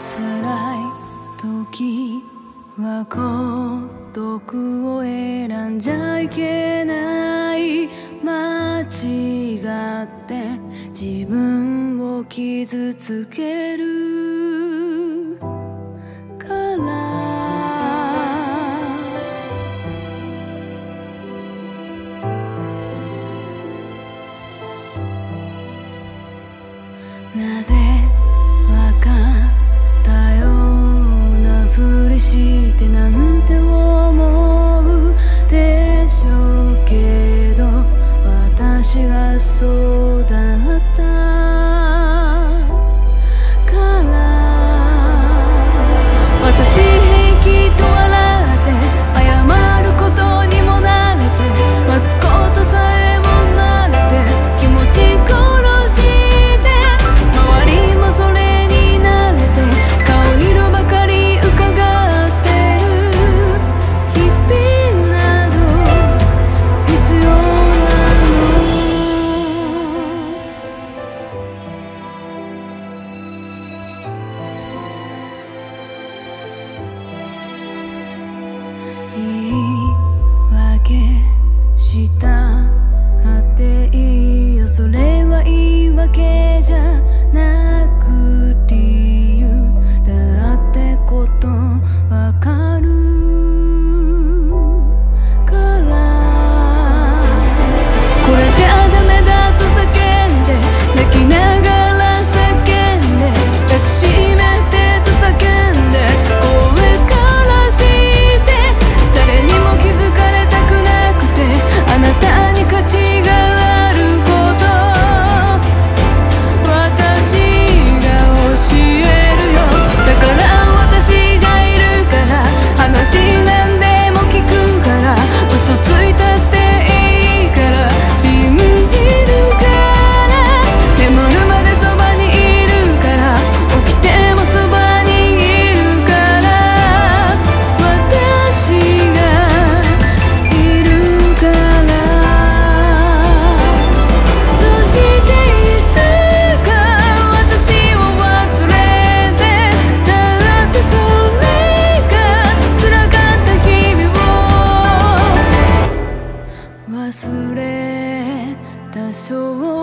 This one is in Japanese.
辛い時は孤独を選んじゃいけない。間違って自分を傷つける。sou. い訳した忘れた少